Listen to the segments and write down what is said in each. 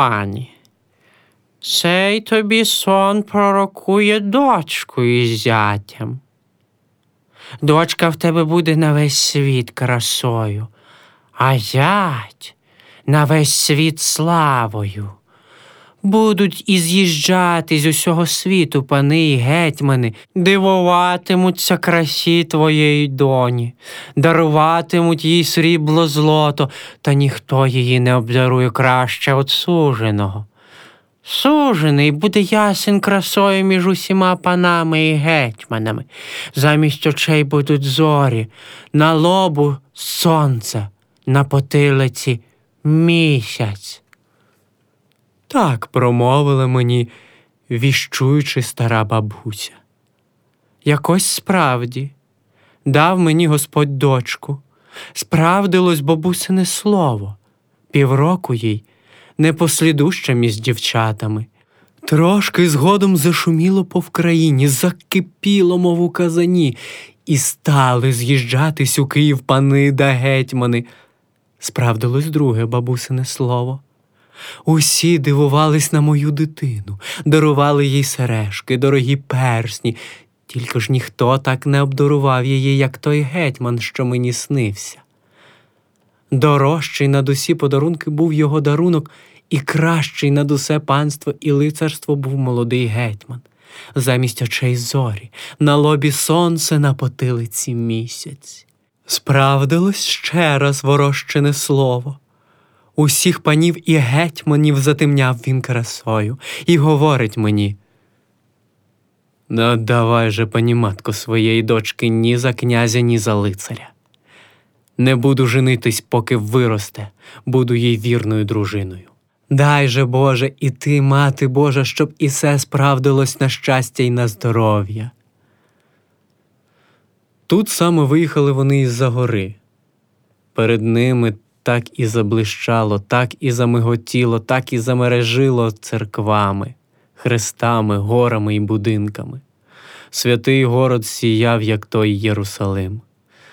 пані. Цей тобі сон пророкує дочку із зятям. Дочка в тебе буде на весь світ красою, а зять на весь світ славою. Будуть і з'їжджати з усього світу пани й гетьмани, дивуватимуться красі твоєї доні, даруватимуть їй срібло злото, та ніхто її не обдарує краще от суженого. Сужений буде ясен красою між усіма панами і гетьманами. Замість очей будуть зорі, на лобу сонце, на потилиці місяць. Так промовила мені, віщуючи стара бабуся. Якось справді дав мені Господь дочку, справдилось бабусине слово, півроку їй непослідуща між дівчатами. Трошки згодом зашуміло по вкраїні, закипіло, мов у казані, і стали з'їжджатись у Київ пани да гетьмани. Справдилось друге бабусине слово. Усі дивувались на мою дитину, дарували їй сережки, дорогі персні, тільки ж ніхто так не обдарував її, як той гетьман, що мені снився. Дорожчий над усі подарунки був його дарунок, і кращий над усе панство і лицарство був молодий гетьман. Замість очей зорі, на лобі сонце, на потилиці місяць. Справдилось ще раз ворощене слово. Усіх панів і гетьманів затемняв він красою і говорить мені. Не давай же, пані матко, своєї дочки ні за князя, ні за лицаря. Не буду женитись, поки виросте, буду їй вірною дружиною. Дай же, Боже, і ти, мати Божа, щоб і все справдилось на щастя й на здоров'я. Тут саме виїхали вони із-за гори. Перед ними так і заблищало, так і замиготіло, так і замережило церквами, хрестами, горами і будинками. Святий город сіяв, як той Єрусалим.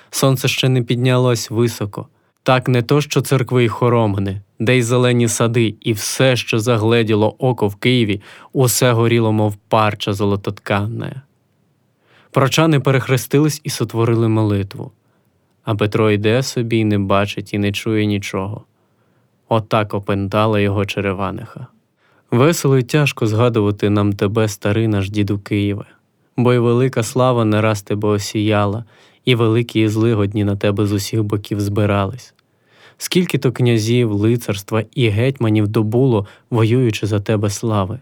Сонце ще не піднялось високо, так не то, що церкви й хоромини, де й зелені сади, і все, що загледіло око в Києві, усе горіло, мов парча золототканне. Прочани перехрестились і сотворили молитву, а Петро йде собі й не бачить і не чує нічого. Отак опентала його Череваниха. Весело й тяжко згадувати нам тебе, старий наш діду Києве, бо й велика слава не раз тебе осіяла, і великі і злигодні на тебе з усіх боків збирались. Скільки то князів, лицарства і гетьманів добуло, воюючи за тебе слави,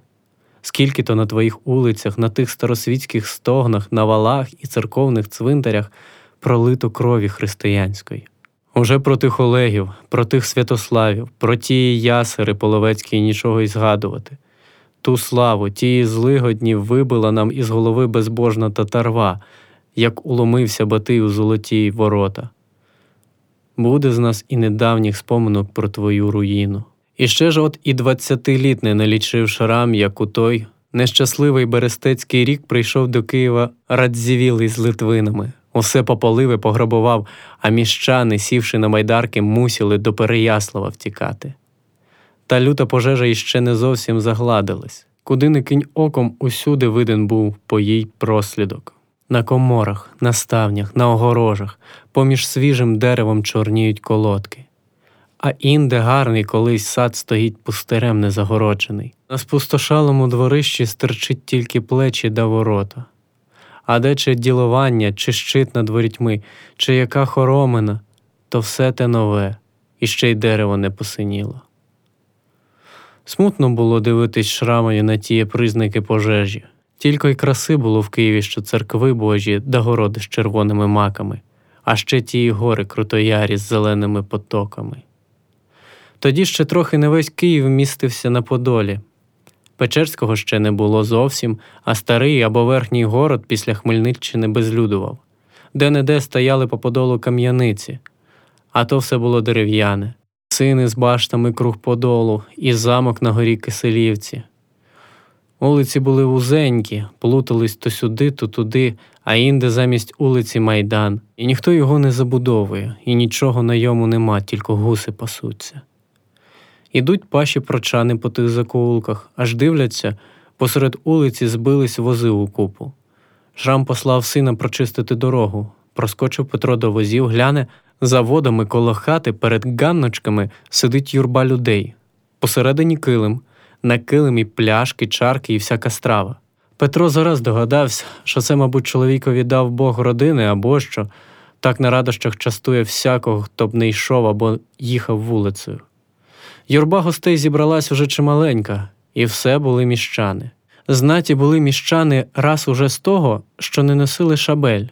скільки то на твоїх улицях, на тих старосвітських стогнах, на валах і церковних цвинтарях пролито крові християнської. Уже про тих Олегів, про тих святославів, про ті ясери половецькі нічого й згадувати. Ту славу, ті злигодні вибила нам із голови безбожна татарва, як уломився Батий у золоті ворота. Буде з нас і недавніх споминок про твою руїну. І ще ж от і двадцяти літ не налічив шрам, як у той нещасливий Берестецький рік прийшов до Києва радзівілий з Литвинами, усе попалив і пограбував, а міщани, сівши на майдарки, мусили до Переяслава втікати. Та люта пожежа іще не зовсім загладилась. Куди не кинь оком, усюди виден був по їй прослідок. На коморах, на ставнях, на огорожах, поміж свіжим деревом чорніють колодки. А інде гарний колись сад стоїть пустирем незагороджений. На спустошалому дворищі стерчить тільки плечі да ворота. А де чи ділування, чи щит над ворітьми, чи яка хоромина, то все те нове, і ще й дерево не посиніло. Смутно було дивитись шрамою на ті признаки пожежі. Тільки й краси було в Києві, що церкви Божі да городи з червоними маками, а ще ті гори крутоярі з зеленими потоками. Тоді ще трохи не весь Київ містився на Подолі. Печерського ще не було зовсім, а старий або верхній город після Хмельниччини безлюдував, де не де стояли по подолу кам'яниці, а то все було дерев'яне, сини з баштами круг подолу і замок на горі Киселівці. Улиці були вузенькі, плутались то сюди, то туди, а інде замість улиці майдан, і ніхто його не забудовує, і нічого на йому нема, тільки гуси пасуться. Ідуть паші прочани по тих закоулках, аж дивляться, посеред улиці збились вози у купу. Жрам послав сина прочистити дорогу. Проскочив Петро до возів, гляне, за водами коло хати перед ганночками сидить юрба людей. Посередині килим, на килимі пляшки, чарки і всяка страва. Петро зараз догадався, що це, мабуть, чоловікові дав Бог родини або що, так на радощах частує всякого, хто б не йшов або їхав вулицею. Юрба гостей зібралась уже чималенька, і все були міщани. Знаті були міщани раз уже з того, що не носили шабель,